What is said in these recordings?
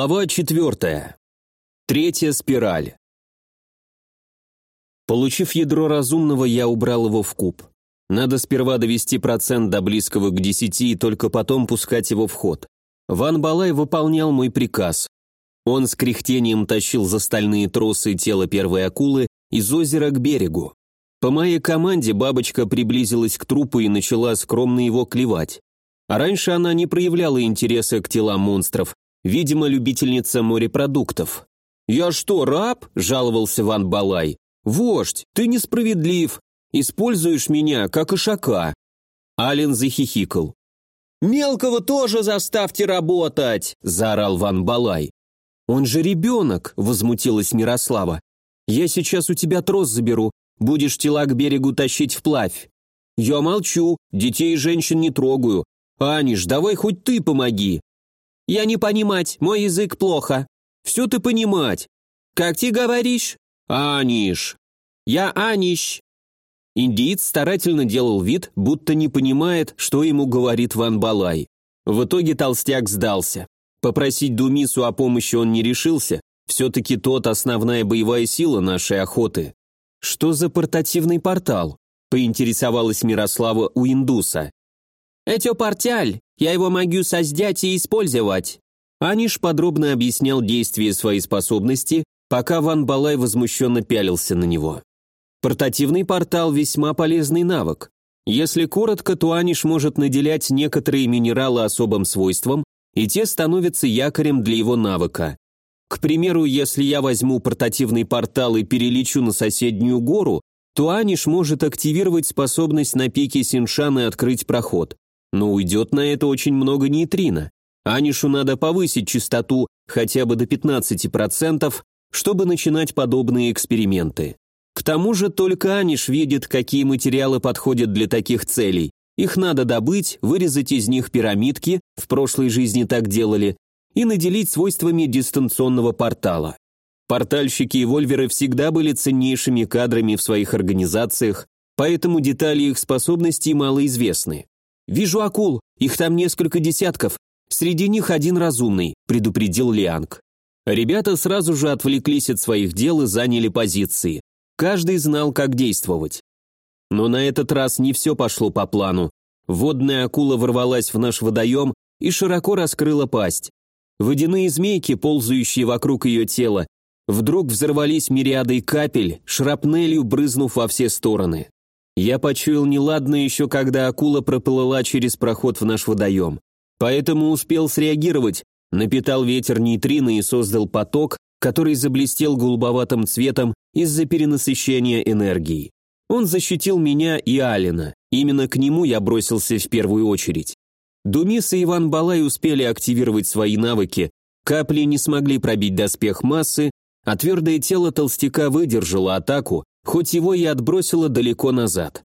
Глава четвертая. Третья спираль. Получив ядро разумного, я убрал его в куб. Надо сперва довести процент до близкого к десяти и только потом пускать его в ход. Ван Балай выполнял мой приказ. Он с кряхтением тащил за стальные тросы тело первой акулы из озера к берегу. По моей команде бабочка приблизилась к трупу и начала скромно его клевать. А раньше она не проявляла интереса к телам монстров, видимо, любительница морепродуктов. «Я что, раб?» – жаловался Ван Балай. «Вождь, ты несправедлив. Используешь меня, как ишака». Ален захихикал. «Мелкого тоже заставьте работать!» – заорал Ван Балай. «Он же ребенок!» – возмутилась Мирослава. «Я сейчас у тебя трос заберу, будешь тела к берегу тащить вплавь». «Я молчу, детей и женщин не трогаю. Аниш, давай хоть ты помоги!» «Я не понимать, мой язык плохо». «Все ты понимать». «Как ты говоришь?» «Аниш». «Я Аниш». Индиец старательно делал вид, будто не понимает, что ему говорит Ван Балай. В итоге толстяк сдался. Попросить Думису о помощи он не решился, все-таки тот основная боевая сила нашей охоты. «Что за портативный портал?» – поинтересовалась Мирослава у индуса. «Это порталь, я его могу создать и использовать». Аниш подробно объяснял действия своей способности, пока Ван Балай возмущенно пялился на него. Портативный портал – весьма полезный навык. Если коротко, то Аниш может наделять некоторые минералы особым свойством, и те становятся якорем для его навыка. К примеру, если я возьму портативный портал и перелечу на соседнюю гору, то Аниш может активировать способность на пике Синшан и открыть проход. Но уйдет на это очень много нейтрино. Анишу надо повысить частоту хотя бы до 15%, чтобы начинать подобные эксперименты. К тому же только Аниш видит, какие материалы подходят для таких целей. Их надо добыть, вырезать из них пирамидки, в прошлой жизни так делали, и наделить свойствами дистанционного портала. Портальщики и вольверы всегда были ценнейшими кадрами в своих организациях, поэтому детали их способностей малоизвестны. «Вижу акул, их там несколько десятков. Среди них один разумный», — предупредил Лианг. Ребята сразу же отвлеклись от своих дел и заняли позиции. Каждый знал, как действовать. Но на этот раз не все пошло по плану. Водная акула ворвалась в наш водоем и широко раскрыла пасть. Водяные змейки, ползающие вокруг ее тела, вдруг взорвались мириадой капель, шрапнелью брызнув во все стороны. Я почуял неладное еще когда акула проплыла через проход в наш водоем. Поэтому успел среагировать, напитал ветер нейтрино и создал поток, который заблестел голубоватым цветом из-за перенасыщения энергии. Он защитил меня и Алина. Именно к нему я бросился в первую очередь. Думис и Иван Балай успели активировать свои навыки, капли не смогли пробить доспех массы, а твердое тело толстяка выдержало атаку, хоть его и отбросило далеко назад.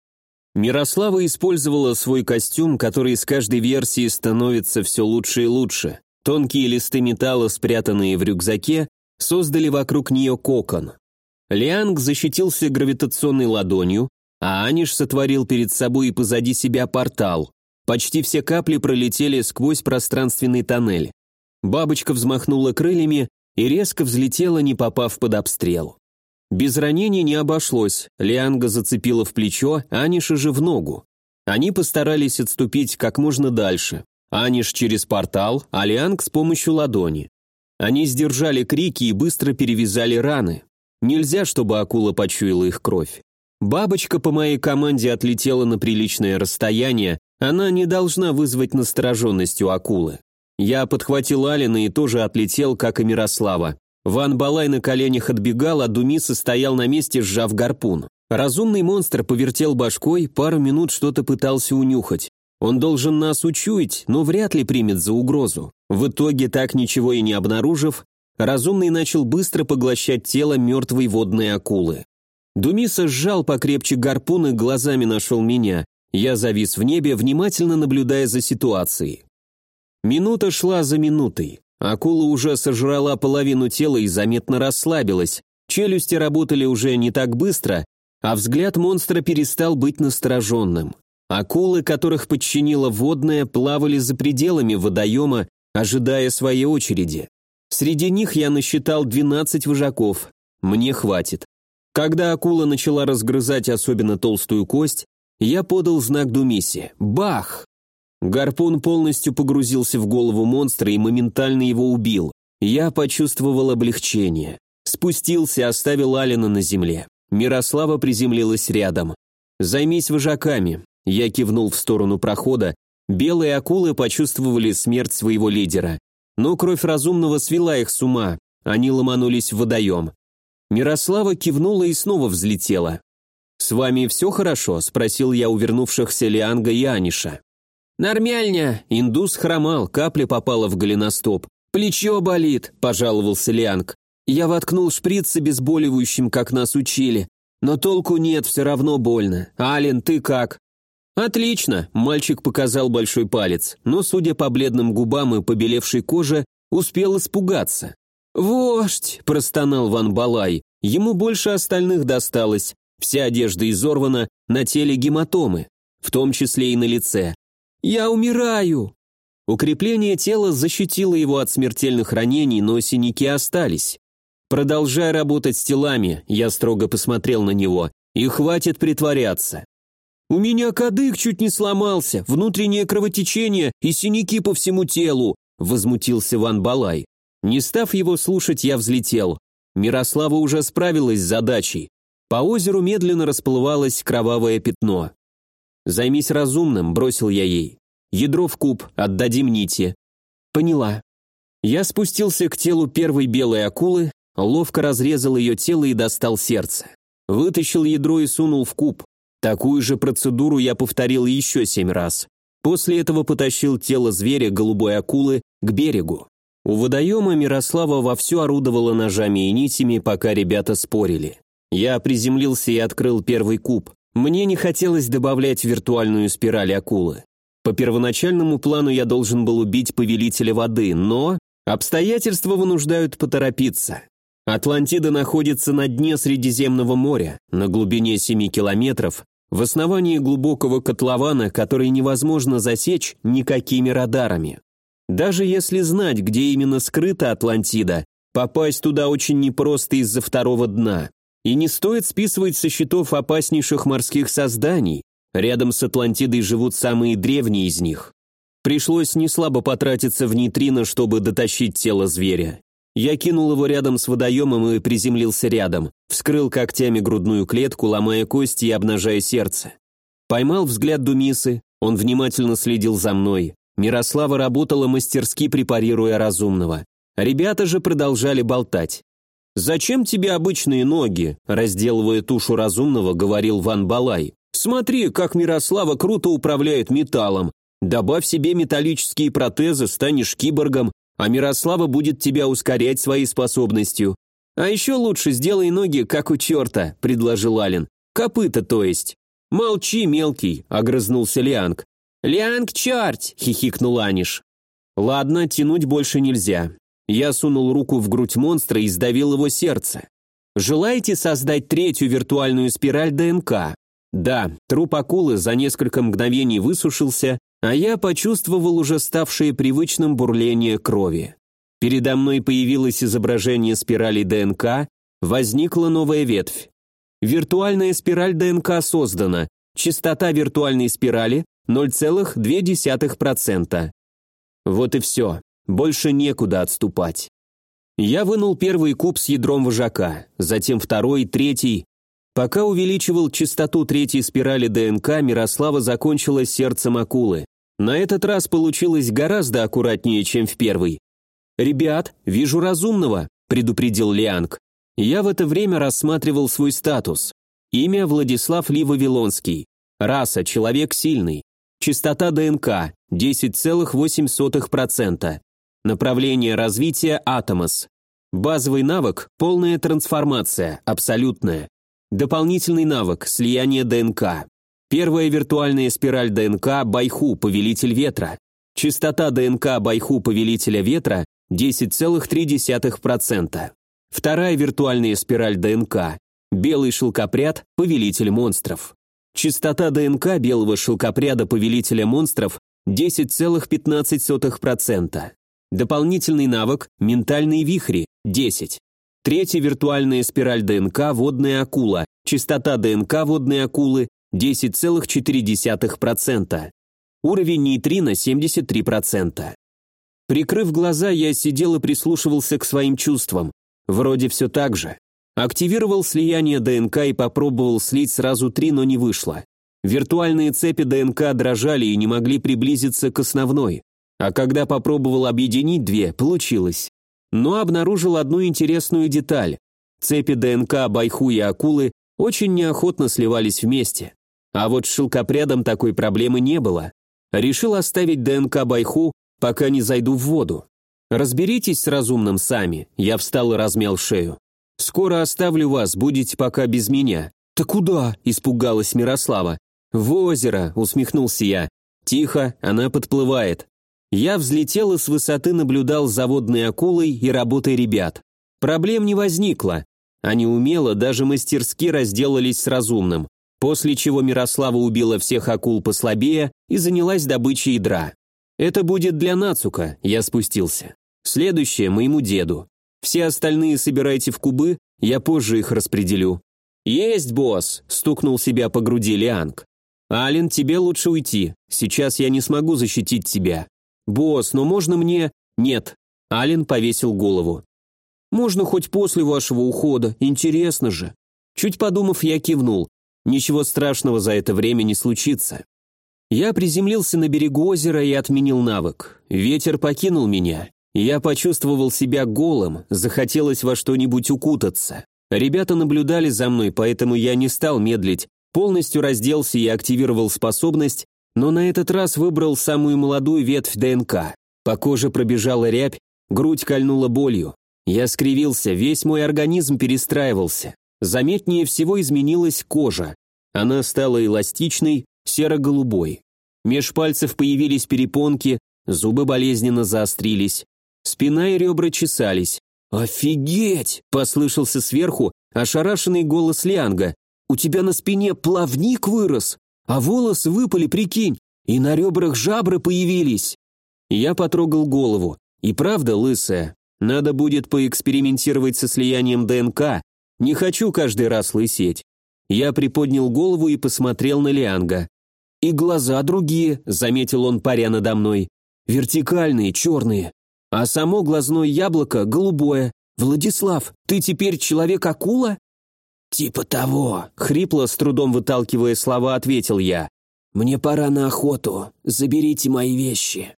Мирослава использовала свой костюм, который с каждой версии становится все лучше и лучше. Тонкие листы металла, спрятанные в рюкзаке, создали вокруг нее кокон. Лианг защитился гравитационной ладонью, а Аниш сотворил перед собой и позади себя портал. Почти все капли пролетели сквозь пространственный тоннель. Бабочка взмахнула крыльями и резко взлетела, не попав под обстрел. Без ранений не обошлось, Лианга зацепила в плечо, Аниша же в ногу. Они постарались отступить как можно дальше. Аниш через портал, а Лианг с помощью ладони. Они сдержали крики и быстро перевязали раны. Нельзя, чтобы акула почуяла их кровь. Бабочка по моей команде отлетела на приличное расстояние, она не должна вызвать настороженность у акулы. Я подхватил Алина и тоже отлетел, как и Мирослава. Ван Балай на коленях отбегал, а Думиса стоял на месте, сжав гарпун. Разумный монстр повертел башкой, пару минут что-то пытался унюхать. Он должен нас учуять, но вряд ли примет за угрозу. В итоге, так ничего и не обнаружив, разумный начал быстро поглощать тело мертвой водной акулы. Думиса сжал покрепче гарпун и глазами нашел меня. Я завис в небе, внимательно наблюдая за ситуацией. Минута шла за минутой. Акула уже сожрала половину тела и заметно расслабилась. Челюсти работали уже не так быстро, а взгляд монстра перестал быть настороженным. Акулы, которых подчинила водная, плавали за пределами водоема, ожидая своей очереди. Среди них я насчитал 12 вожаков. Мне хватит. Когда акула начала разгрызать особенно толстую кость, я подал знак Думисе. Бах! Гарпун полностью погрузился в голову монстра и моментально его убил. Я почувствовал облегчение. Спустился, оставил Алина на земле. Мирослава приземлилась рядом. «Займись вожаками». Я кивнул в сторону прохода. Белые акулы почувствовали смерть своего лидера. Но кровь разумного свела их с ума. Они ломанулись в водоем. Мирослава кивнула и снова взлетела. «С вами все хорошо?» – спросил я у вернувшихся Лианга и Аниша. «Нормальня!» – индус хромал, капля попала в голеностоп. «Плечо болит», – пожаловался Лианг. «Я воткнул шприц с обезболивающим, как нас учили. Но толку нет, все равно больно. Ален, ты как?» «Отлично!» – мальчик показал большой палец, но, судя по бледным губам и побелевшей коже, успел испугаться. «Вождь!» – простонал Ван Балай. Ему больше остальных досталось. Вся одежда изорвана, на теле гематомы, в том числе и на лице. «Я умираю!» Укрепление тела защитило его от смертельных ранений, но синяки остались. «Продолжай работать с телами», – я строго посмотрел на него, – «и хватит притворяться». «У меня кадык чуть не сломался, внутреннее кровотечение и синяки по всему телу», – возмутился Ван Балай. Не став его слушать, я взлетел. Мирослава уже справилась с задачей. По озеру медленно расплывалось кровавое пятно. «Займись разумным», – бросил я ей. «Ядро в куб, отдадим нити». «Поняла». Я спустился к телу первой белой акулы, ловко разрезал ее тело и достал сердце. Вытащил ядро и сунул в куб. Такую же процедуру я повторил еще семь раз. После этого потащил тело зверя голубой акулы к берегу. У водоема Мирослава вовсю орудовала ножами и нитями, пока ребята спорили. Я приземлился и открыл первый куб. Мне не хотелось добавлять виртуальную спираль акулы. По первоначальному плану я должен был убить повелителя воды, но обстоятельства вынуждают поторопиться. Атлантида находится на дне Средиземного моря, на глубине 7 километров, в основании глубокого котлована, который невозможно засечь никакими радарами. Даже если знать, где именно скрыта Атлантида, попасть туда очень непросто из-за второго дна. И не стоит списывать со счетов опаснейших морских созданий. Рядом с Атлантидой живут самые древние из них. Пришлось неслабо потратиться в нейтрино, чтобы дотащить тело зверя. Я кинул его рядом с водоемом и приземлился рядом, вскрыл когтями грудную клетку, ломая кости и обнажая сердце. Поймал взгляд Думисы, он внимательно следил за мной. Мирослава работала мастерски, препарируя разумного. Ребята же продолжали болтать. «Зачем тебе обычные ноги?» – разделывая тушу разумного, говорил Ван Балай. «Смотри, как Мирослава круто управляет металлом. Добавь себе металлические протезы, станешь киборгом, а Мирослава будет тебя ускорять своей способностью. А еще лучше сделай ноги, как у черта», – предложил Ален. «Копыта, то есть». «Молчи, мелкий», – огрызнулся Лианг. «Лианг, черт!» – хихикнул Аниш. «Ладно, тянуть больше нельзя». Я сунул руку в грудь монстра и сдавил его сердце. «Желаете создать третью виртуальную спираль ДНК?» Да, труп акулы за несколько мгновений высушился, а я почувствовал уже ставшее привычным бурление крови. Передо мной появилось изображение спирали ДНК, возникла новая ветвь. Виртуальная спираль ДНК создана. Частота виртуальной спирали 0,2%. Вот и все. Больше некуда отступать. Я вынул первый куб с ядром вожака, затем второй, третий. Пока увеличивал частоту третьей спирали ДНК, Мирослава закончила сердцем акулы. На этот раз получилось гораздо аккуратнее, чем в первый. «Ребят, вижу разумного», – предупредил Лианг. Я в это время рассматривал свой статус. Имя Владислав Ли Вавилонский. Раса – человек сильный. Частота ДНК 10,8%. Направление развития Атомос. Базовый навык – полная трансформация, абсолютная. Дополнительный навык – слияние ДНК. Первая виртуальная спираль ДНК – Байху, повелитель ветра. Частота ДНК Байху, повелителя ветра – 10,3%. Вторая виртуальная спираль ДНК – Белый шелкопряд, повелитель монстров. Частота ДНК белого шелкопряда повелителя монстров 10,15%. Дополнительный навык – ментальные вихри – 10. Третья виртуальная спираль ДНК – водная акула. Частота ДНК водной акулы – 10,4%. Уровень нейтрина – 73%. Прикрыв глаза, я сидел и прислушивался к своим чувствам. Вроде все так же. Активировал слияние ДНК и попробовал слить сразу три, но не вышло. Виртуальные цепи ДНК дрожали и не могли приблизиться к основной. А когда попробовал объединить две, получилось. Но обнаружил одну интересную деталь. Цепи ДНК Байху и Акулы очень неохотно сливались вместе. А вот с шелкопрядом такой проблемы не было. Решил оставить ДНК Байху, пока не зайду в воду. Разберитесь с разумным сами. Я встал и размял шею. Скоро оставлю вас, будете пока без меня. «Ты куда?» – испугалась Мирослава. «В озеро», – усмехнулся я. «Тихо, она подплывает». Я взлетел и с высоты наблюдал за водной акулой и работой ребят. Проблем не возникло. Они умело, даже мастерски разделались с разумным, после чего Мирослава убила всех акул послабее и занялась добычей ядра. «Это будет для Нацука», я спустился. «Следующее моему деду. Все остальные собирайте в кубы, я позже их распределю». «Есть, босс!» – стукнул себя по груди Лианг. «Ален, тебе лучше уйти. Сейчас я не смогу защитить тебя». «Босс, но можно мне...» «Нет». Ален повесил голову. «Можно хоть после вашего ухода, интересно же». Чуть подумав, я кивнул. Ничего страшного за это время не случится. Я приземлился на берегу озера и отменил навык. Ветер покинул меня. Я почувствовал себя голым, захотелось во что-нибудь укутаться. Ребята наблюдали за мной, поэтому я не стал медлить, полностью разделся и активировал способность, но на этот раз выбрал самую молодую ветвь ДНК. По коже пробежала рябь, грудь кольнула болью. Я скривился, весь мой организм перестраивался. Заметнее всего изменилась кожа. Она стала эластичной, серо-голубой. Меж пальцев появились перепонки, зубы болезненно заострились. Спина и ребра чесались. «Офигеть!» – послышался сверху ошарашенный голос Лианга. «У тебя на спине плавник вырос, а волосы выпали, прикинь, и на ребрах жабры появились». Я потрогал голову. И правда лысая. Надо будет поэкспериментировать со слиянием ДНК. Не хочу каждый раз лысеть. Я приподнял голову и посмотрел на Лианга. «И глаза другие», — заметил он, паря надо мной. «Вертикальные, черные а само глазное яблоко голубое. Владислав, ты теперь человек-акула?» «Типа того», — хрипло, с трудом выталкивая слова, ответил я. «Мне пора на охоту. Заберите мои вещи».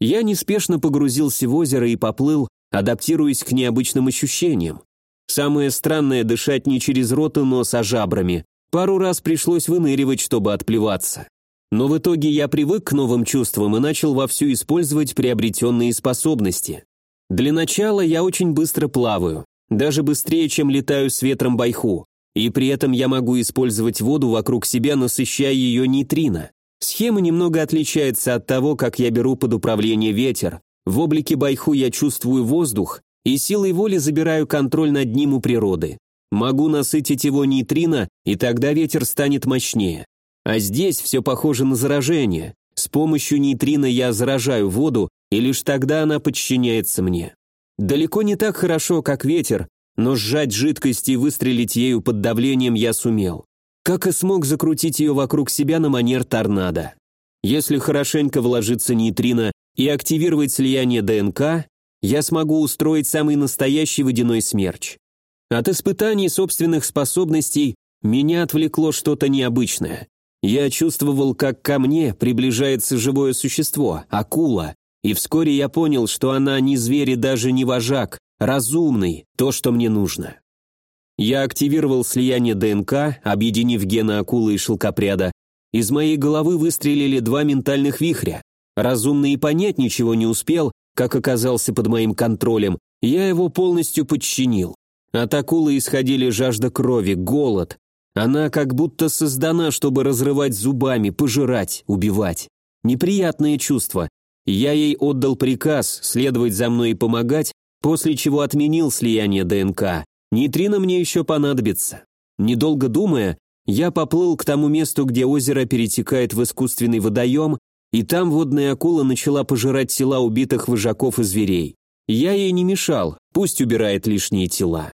Я неспешно погрузился в озеро и поплыл, адаптируясь к необычным ощущениям. Самое странное – дышать не через рот и нос, а жабрами. Пару раз пришлось выныривать, чтобы отплеваться. Но в итоге я привык к новым чувствам и начал вовсю использовать приобретенные способности. Для начала я очень быстро плаваю, даже быстрее, чем летаю с ветром байху, и при этом я могу использовать воду вокруг себя, насыщая ее нейтрино. Схема немного отличается от того, как я беру под управление ветер. В облике байху я чувствую воздух и силой воли забираю контроль над ним у природы. Могу насытить его нейтрино, и тогда ветер станет мощнее. А здесь все похоже на заражение. С помощью нейтрина я заражаю воду, и лишь тогда она подчиняется мне. Далеко не так хорошо, как ветер, но сжать жидкость и выстрелить ею под давлением я сумел. Как и смог закрутить ее вокруг себя на манер торнадо. Если хорошенько вложиться нейтрино и активировать слияние ДНК, я смогу устроить самый настоящий водяной смерч. От испытаний собственных способностей меня отвлекло что-то необычное. Я чувствовал, как ко мне приближается живое существо, акула, и вскоре я понял, что она не зверь и даже не вожак, разумный, то, что мне нужно. Я активировал слияние ДНК, объединив гены акулы и шелкопряда. Из моей головы выстрелили два ментальных вихря. Разумный и понять ничего не успел, как оказался под моим контролем, я его полностью подчинил. От акулы исходили жажда крови, голод, она как будто создана, чтобы разрывать зубами, пожирать, убивать. Неприятное чувство. Я ей отдал приказ следовать за мной и помогать, после чего отменил слияние ДНК. Нейтрино мне еще понадобится. Недолго думая, я поплыл к тому месту, где озеро перетекает в искусственный водоем, и там водная акула начала пожирать тела убитых вожаков и зверей. Я ей не мешал, пусть убирает лишние тела.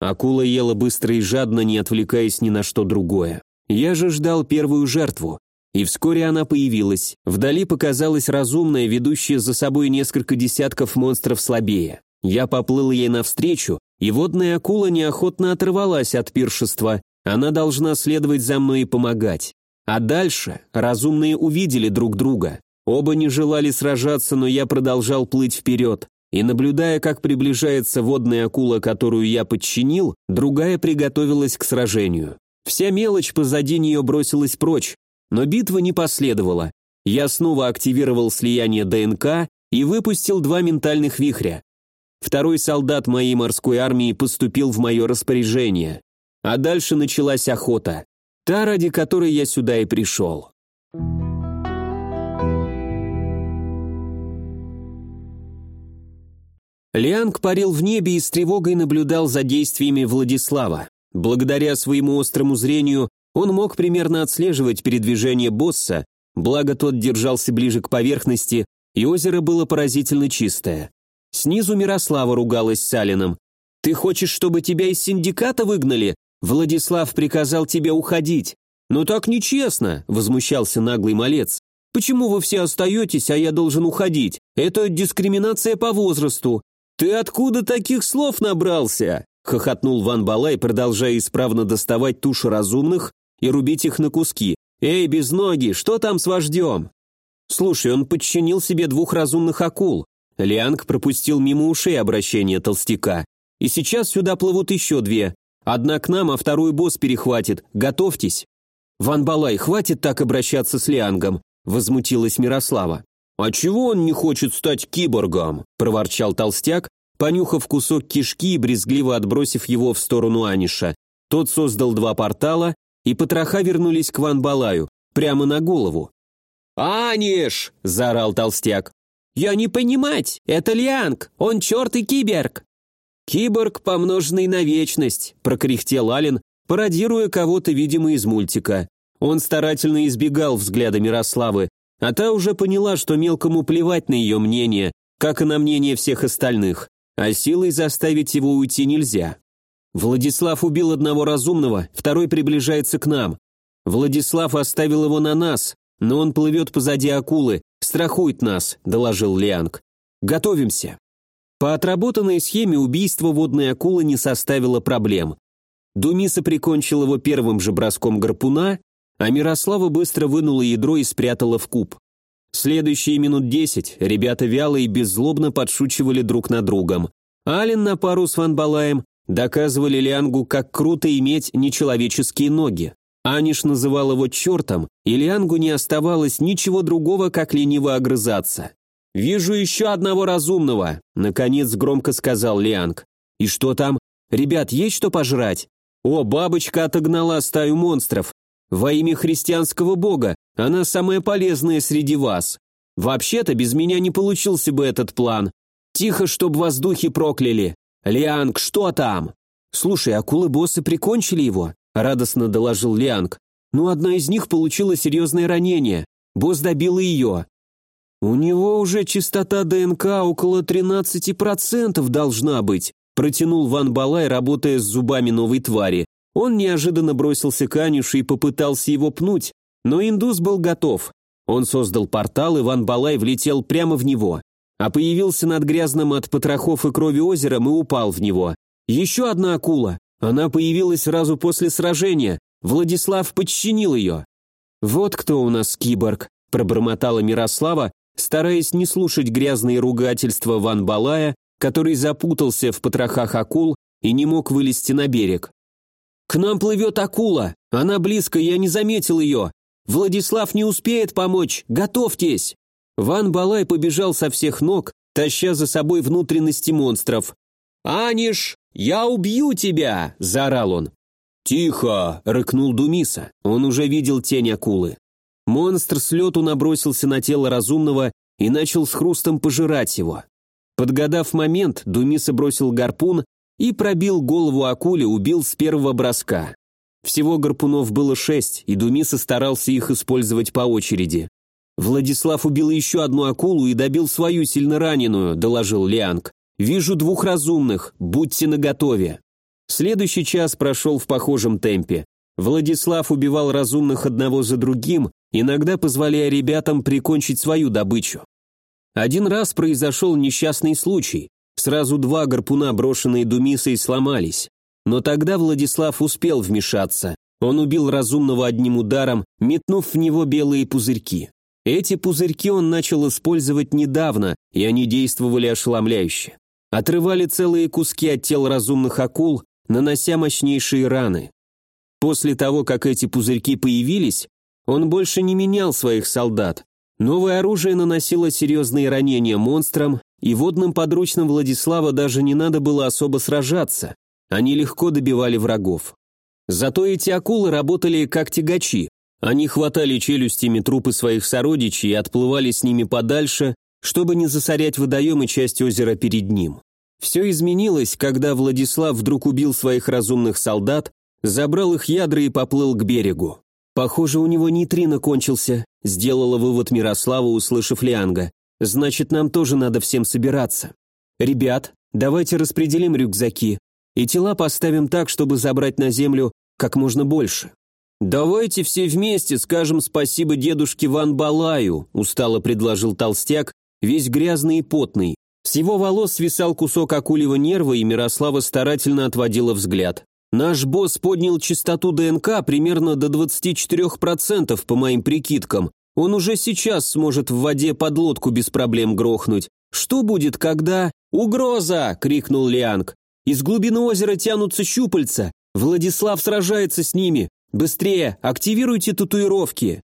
Акула ела быстро и жадно, не отвлекаясь ни на что другое. Я же ждал первую жертву. И вскоре она появилась. Вдали показалась разумная, ведущая за собой несколько десятков монстров слабее. Я поплыл ей навстречу, и водная акула неохотно оторвалась от пиршества. Она должна следовать за мной и помогать. А дальше разумные увидели друг друга. Оба не желали сражаться, но я продолжал плыть вперед. И наблюдая, как приближается водная акула, которую я подчинил, другая приготовилась к сражению. Вся мелочь позади нее бросилась прочь, но битва не последовала. Я снова активировал слияние ДНК и выпустил два ментальных вихря. Второй солдат моей морской армии поступил в мое распоряжение. А дальше началась охота. Та, ради которой я сюда и пришел. Лианг парил в небе и с тревогой наблюдал за действиями Владислава. Благодаря своему острому зрению он мог примерно отслеживать передвижение босса, благо тот держался ближе к поверхности, и озеро было поразительно чистое. Снизу Мирослава ругалась с Алином. «Ты хочешь, чтобы тебя из синдиката выгнали? Владислав приказал тебе уходить». «Но так нечестно», — возмущался наглый малец. «Почему вы все остаетесь, а я должен уходить? Это дискриминация по возрасту. Ты откуда таких слов набрался?» — хохотнул Ван Балай, продолжая исправно доставать туши разумных и рубить их на куски. «Эй, без ноги, что там с вождем?» «Слушай, он подчинил себе двух разумных акул». Лианг пропустил мимо ушей обращение толстяка. «И сейчас сюда плывут еще две. Одна к нам, а второй босс перехватит. Готовьтесь». «Ван Балай, хватит так обращаться с Лиангом», — возмутилась Мирослава. «А чего он не хочет стать киборгом?» – проворчал толстяк, понюхав кусок кишки и брезгливо отбросив его в сторону Аниша. Тот создал два портала, и потроха вернулись к Ван прямо на голову. «Аниш!» – заорал толстяк. «Я не понимать, это Лианг, он черт и киберг!» «Киборг, помноженный на вечность», – прокряхтел Ален, пародируя кого-то, видимо, из мультика. Он старательно избегал взгляда Мирославы, а та уже поняла, что мелкому плевать на ее мнение, как и на мнение всех остальных, а силой заставить его уйти нельзя. Владислав убил одного разумного, второй приближается к нам. Владислав оставил его на нас, но он плывет позади акулы, страхует нас, доложил Лианг. Готовимся. По отработанной схеме убийство водной акулы не составило проблем. Думиса прикончил его первым же броском гарпуна, а Мирослава быстро вынула ядро и спрятала в куб. Следующие минут десять ребята вяло и беззлобно подшучивали друг над другом. Ален на пару с Ван Балаем доказывали Лиангу, как круто иметь нечеловеческие ноги. Аниш называл его чертом, и Лиангу не оставалось ничего другого, как лениво огрызаться. «Вижу еще одного разумного», — наконец громко сказал Лианг. «И что там? Ребят, есть что пожрать?» «О, бабочка отогнала стаю монстров. Во имя христианского бога, она самая полезная среди вас. Вообще-то без меня не получился бы этот план. Тихо, чтоб вас духи прокляли. Лианг, что там? Слушай, акулы-боссы прикончили его, радостно доложил Лианг. Ну, одна из них получила серьезное ранение. Босс добил ее. У него уже частота ДНК около 13% должна быть, протянул Ван Балай, работая с зубами новой твари. Он неожиданно бросился к Анюше и попытался его пнуть, но индус был готов. Он создал портал, и Ван Балай влетел прямо в него. А появился над грязным от потрохов и крови озером и упал в него. Еще одна акула. Она появилась сразу после сражения. Владислав подчинил ее. «Вот кто у нас киборг», – пробормотала Мирослава, стараясь не слушать грязные ругательства Ван Балая, который запутался в потрохах акул и не мог вылезти на берег. «К нам плывет акула! Она близко, я не заметил ее! Владислав не успеет помочь! Готовьтесь!» Ван Балай побежал со всех ног, таща за собой внутренности монстров. «Аниш, я убью тебя!» – заорал он. «Тихо!» – рыкнул Думиса. Он уже видел тень акулы. Монстр с лету набросился на тело разумного и начал с хрустом пожирать его. Подгадав момент, Думиса бросил гарпун и пробил голову акуле, убил с первого броска. Всего гарпунов было шесть, и Думиса старался их использовать по очереди. «Владислав убил еще одну акулу и добил свою сильно раненую», – доложил Лианг. «Вижу двух разумных, будьте наготове». Следующий час прошел в похожем темпе. Владислав убивал разумных одного за другим, иногда позволяя ребятам прикончить свою добычу. Один раз произошел несчастный случай. Сразу два гарпуна, брошенные Думисой, сломались. Но тогда Владислав успел вмешаться. Он убил разумного одним ударом, метнув в него белые пузырьки. Эти пузырьки он начал использовать недавно, и они действовали ошеломляюще. Отрывали целые куски от тел разумных акул, нанося мощнейшие раны. После того, как эти пузырьки появились, он больше не менял своих солдат. Новое оружие наносило серьезные ранения монстрам, и водным подручным Владислава даже не надо было особо сражаться. Они легко добивали врагов. Зато эти акулы работали как тягачи. Они хватали челюстями трупы своих сородичей и отплывали с ними подальше, чтобы не засорять водоем и часть озера перед ним. Все изменилось, когда Владислав вдруг убил своих разумных солдат, забрал их ядра и поплыл к берегу. «Похоже, у него нейтрино кончился», — сделала вывод Мирослава, услышав Лианга. «Значит, нам тоже надо всем собираться. Ребят, давайте распределим рюкзаки и тела поставим так, чтобы забрать на землю как можно больше». «Давайте все вместе скажем спасибо дедушке Ван Балаю», — устало предложил толстяк, весь грязный и потный. С его волос свисал кусок акулевого нерва, и Мирослава старательно отводила взгляд. Наш босс поднял частоту ДНК примерно до 24% по моим прикидкам. Он уже сейчас сможет в воде подлодку без проблем грохнуть. Что будет, когда... «Угроза!» — крикнул Лианг. «Из глубины озера тянутся щупальца. Владислав сражается с ними. Быстрее, активируйте татуировки!»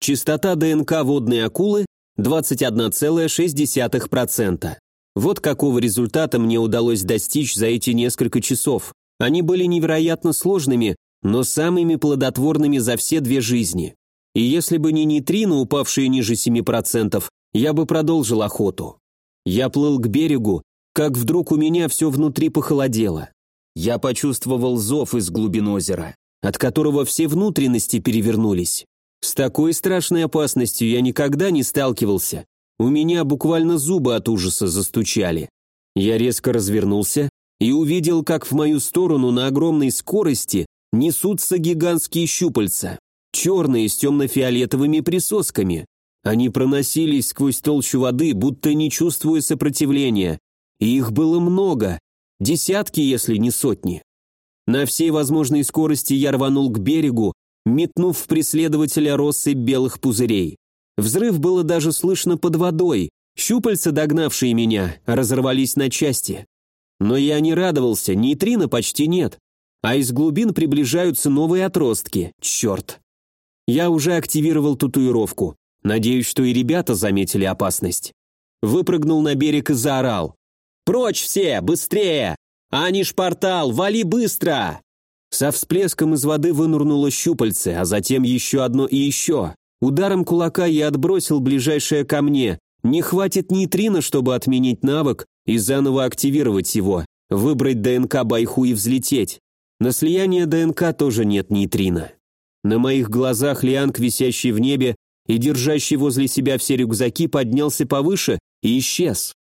Частота ДНК водной акулы 21,6%. Вот какого результата мне удалось достичь за эти несколько часов. Они были невероятно сложными, но самыми плодотворными за все две жизни. И если бы не нейтрино, упавшие ниже 7%, я бы продолжил охоту. Я плыл к берегу, как вдруг у меня все внутри похолодело. Я почувствовал зов из глубин озера, от которого все внутренности перевернулись. С такой страшной опасностью я никогда не сталкивался. У меня буквально зубы от ужаса застучали. Я резко развернулся и увидел, как в мою сторону на огромной скорости несутся гигантские щупальца, черные с темно-фиолетовыми присосками. Они проносились сквозь толщу воды, будто не чувствуя сопротивления. И их было много, десятки, если не сотни. На всей возможной скорости я рванул к берегу, метнув в преследователя россыпь белых пузырей. Взрыв было даже слышно под водой, щупальца, догнавшие меня, разорвались на части. Но я не радовался, нейтрино почти нет, а из глубин приближаются новые отростки, черт. Я уже активировал татуировку, надеюсь, что и ребята заметили опасность. Выпрыгнул на берег и заорал. «Прочь все, быстрее! Аниш портал, вали быстро!» Со всплеском из воды вынурнуло щупальце, а затем еще одно и еще. Ударом кулака я отбросил ближайшее ко мне. Не хватит нейтрина, чтобы отменить навык и заново активировать его, выбрать ДНК Байху и взлететь. На слияние ДНК тоже нет нейтрина. На моих глазах Лианг, висящий в небе и держащий возле себя все рюкзаки, поднялся повыше и исчез.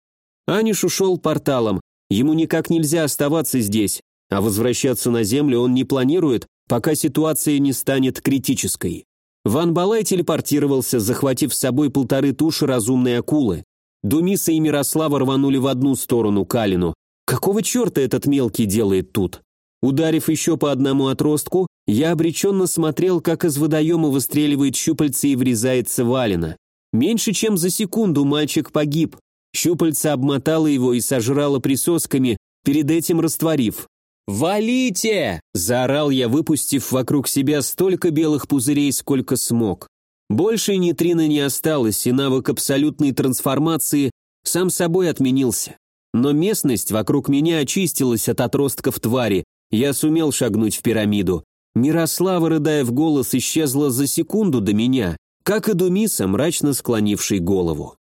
Аниш ушел порталом, ему никак нельзя оставаться здесь, а возвращаться на Землю он не планирует, пока ситуация не станет критической. Ван Балай телепортировался, захватив с собой полторы туши разумной акулы. Думиса и Мирослава рванули в одну сторону Калину. Какого черта этот мелкий делает тут? Ударив еще по одному отростку, я обреченно смотрел, как из водоема выстреливает щупальце и врезается Валина. Меньше чем за секунду мальчик погиб. Щупальце обмотало его и сожрало присосками, перед этим растворив. «Валите!» – заорал я, выпустив вокруг себя столько белых пузырей, сколько смог. Больше нейтрина не осталось, и навык абсолютной трансформации сам собой отменился. Но местность вокруг меня очистилась от отростков твари, я сумел шагнуть в пирамиду. Мирослава, рыдая в голос, исчезла за секунду до меня, как и Думиса, мрачно склонивший голову.